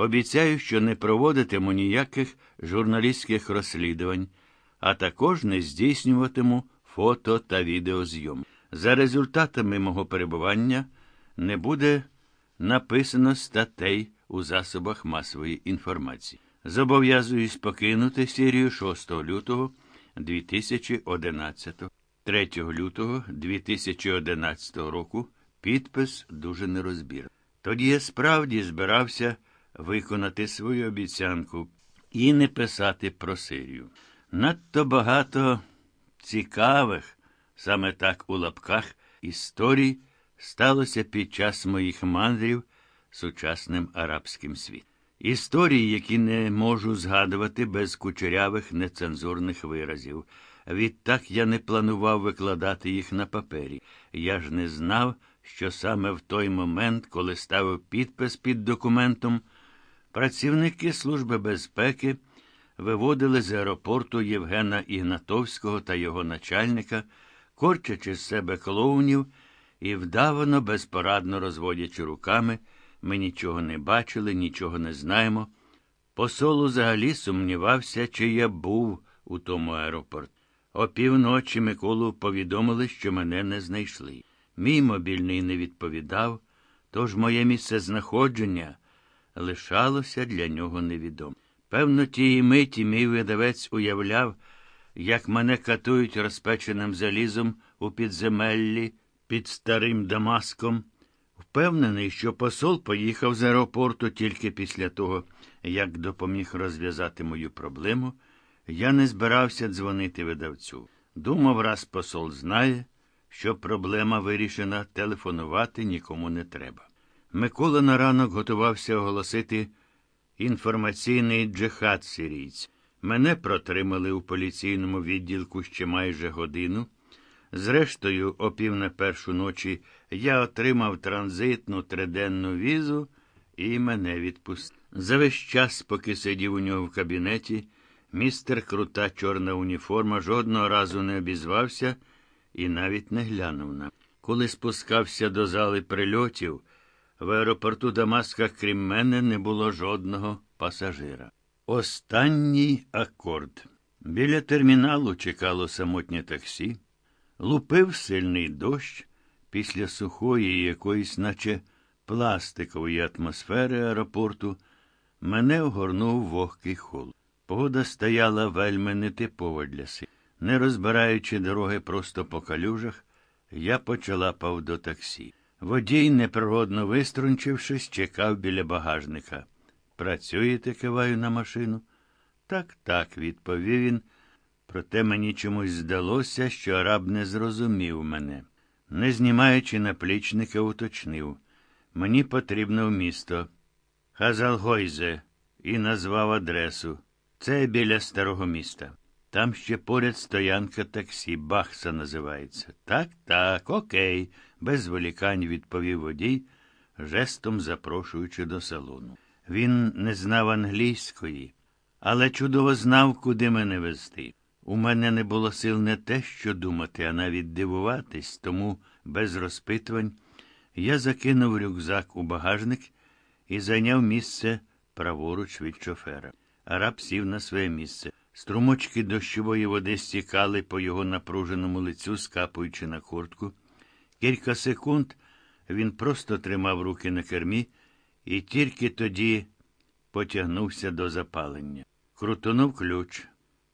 Обіцяю, що не проводитиму ніяких журналістських розслідувань, а також не здійснюватиму фото та відеозйом. За результатами мого перебування не буде написано статей у засобах масової інформації. Зобов'язуюсь покинути серію 6 лютого 2011, 3 лютого 2011 року. Підпис дуже нерозбір. Тоді я справді збирався виконати свою обіцянку і не писати про Сирію. Надто багато цікавих, саме так у лапках, історій сталося під час моїх мандрів сучасним арабським світом. Історії, які не можу згадувати без кучерявих нецензурних виразів. Відтак я не планував викладати їх на папері. Я ж не знав, що саме в той момент, коли ставив підпис під документом, працівники Служби безпеки виводили з аеропорту Євгена Ігнатовського та його начальника, корчачи з себе клоунів і вдавано, безпорадно розводячи руками. Ми нічого не бачили, нічого не знаємо. Посол взагалі сумнівався, чи я був у тому аеропорту. О півночі Миколу повідомили, що мене не знайшли. Мій мобільний не відповідав, тож моє місце знаходження лишалося для нього невідомо. Певно, тієї миті мій видавець уявляв, як мене катують розпеченим залізом у підземеллі під старим Дамаском. Впевнений, що посол поїхав з аеропорту тільки після того, як допоміг розв'язати мою проблему, я не збирався дзвонити видавцю. Думав, раз посол знає, що проблема вирішена, телефонувати нікому не треба. Микола на ранок готувався оголосити інформаційний джихад сирійць. Мене протримали у поліційному відділку ще майже годину. Зрештою, о пів на першу ночі я отримав транзитну триденну візу і мене відпустили. За весь час, поки сидів у нього в кабінеті, містер крута чорна уніформа жодного разу не обізвався і навіть не глянув на. Коли спускався до зали прильотів, в аеропорту Дамаска, крім мене, не було жодного пасажира. Останній акорд. Біля терміналу чекало самотнє таксі. Лупив сильний дощ після сухої якоїсь, наче пластикової атмосфери аеропорту, мене огорнув вогкий холод. Погода стояла вельми нетипова для си. Не розбираючи дороги просто по калюжах, я почалапав до таксі. Водій, неприродно виструнчившись, чекав біля багажника. Працюєте, киваю на машину? Так, так, відповів він. Проте мені чомусь здалося, що араб не зрозумів мене. Не знімаючи наплічника, уточнив. Мені потрібно в місто. Хазалгойзе, і назвав адресу. Це біля старого міста. Там ще поряд стоянка таксі, Бахса називається. Так, так, окей, без зволікань відповів водій, жестом запрошуючи до салону. Він не знав англійської, але чудово знав, куди мене вести. У мене не було сил не те, що думати, а навіть дивуватись, тому без розпитувань я закинув рюкзак у багажник і зайняв місце праворуч від шофера. Араб сів на своє місце. Струмочки дощової води стікали по його напруженому лицю, скапуючи на куртку. Кілька секунд він просто тримав руки на кермі і тільки тоді потягнувся до запалення. Крутонув ключ.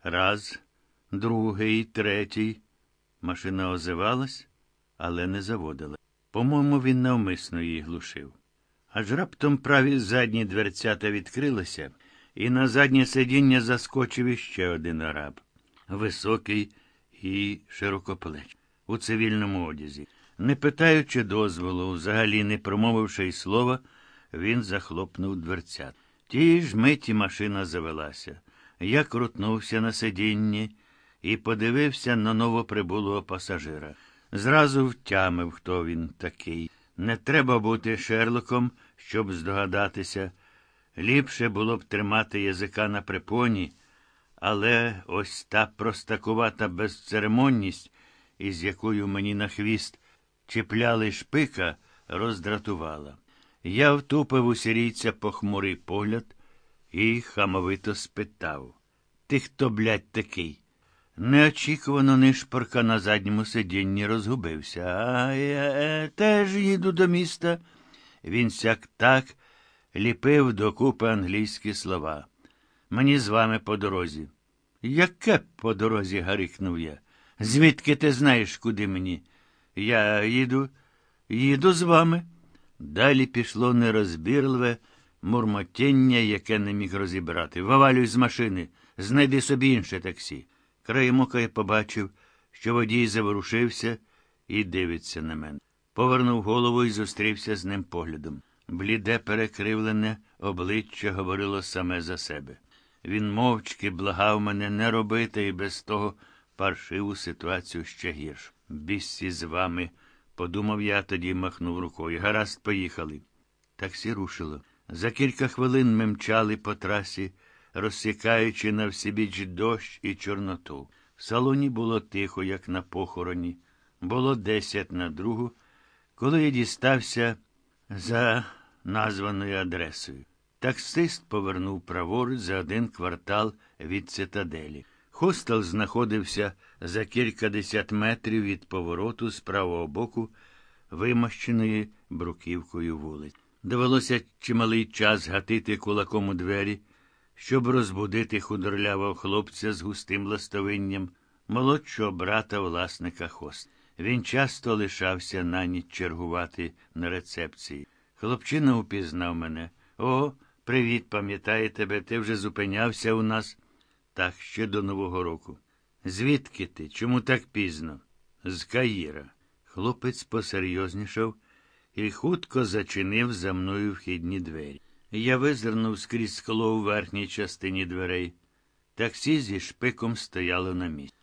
Раз, другий, третій. Машина озивалась, але не заводила. По-моєму, він навмисно її глушив. Аж раптом праві задні дверцята відкрилися, і на заднє сидіння заскочив іще один араб. Високий і широкоплеч, у цивільному одязі. Не питаючи дозволу, взагалі не промовивши й слова, він захлопнув дверцят. Тій ж миті машина завелася. Я крутнувся на сидінні і подивився на новоприбулого пасажира. Зразу втямив, хто він такий. Не треба бути Шерлоком, щоб здогадатися. Ліпше було б тримати язика на припоні, але ось та простакувата безцеремонність, із якою мені на хвіст чіпляли шпика, роздратувала. Я втупив у сірійця похмурий погляд і хамовито спитав. Ти хто, блядь, такий? Неочікувано нишпорка на задньому сидінні розгубився. А я е, теж їду до міста. Він сяк так ліпив докупи англійські слова. Мені з вами по дорозі. Яке по дорозі? гарикнув я. Звідки ти знаєш, куди мені? Я їду, їду з вами. Далі пішло нерозбірливе мурмотіння, яке не міг розібрати. Вивалюй з машини, знайди собі інше таксі. Краєм ока я побачив, що водій заворушився і дивиться на мене. Повернув голову і зустрівся з ним поглядом. Бліде, перекривлене обличчя говорило саме за себе. Він мовчки благав мене не робити і без того паршиву ситуацію ще гірш. Біссі з вами, подумав я, тоді махнув рукою. Гаразд, поїхали. Таксі рушило. За кілька хвилин ми мчали по трасі, розсікаючи на всібіч дощ і чорноту. В салоні було тихо, як на похороні. Було десять на другу, коли я дістався за названою адресою. Таксист повернув праворуч за один квартал від цитаделі. Хостел знаходився за кількадесят метрів від повороту з правого боку, вимощеної бруківкою вулиць. Довелося чималий час гатити кулаком у двері, щоб розбудити худорлявого хлопця з густим ластовинням, молодшого брата власника хост. Він часто лишався на ніч чергувати на рецепції. Хлопчина упізнав мене. О, привіт, пам'ятаю тебе, ти вже зупинявся у нас. Так, ще до Нового року. Звідки ти? Чому так пізно? З Каїра. Хлопець посерйознішав і хутко зачинив за мною вхідні двері. Я визирнув скрізь скло у верхній частині дверей. Таксі зі шпиком стояло на місці.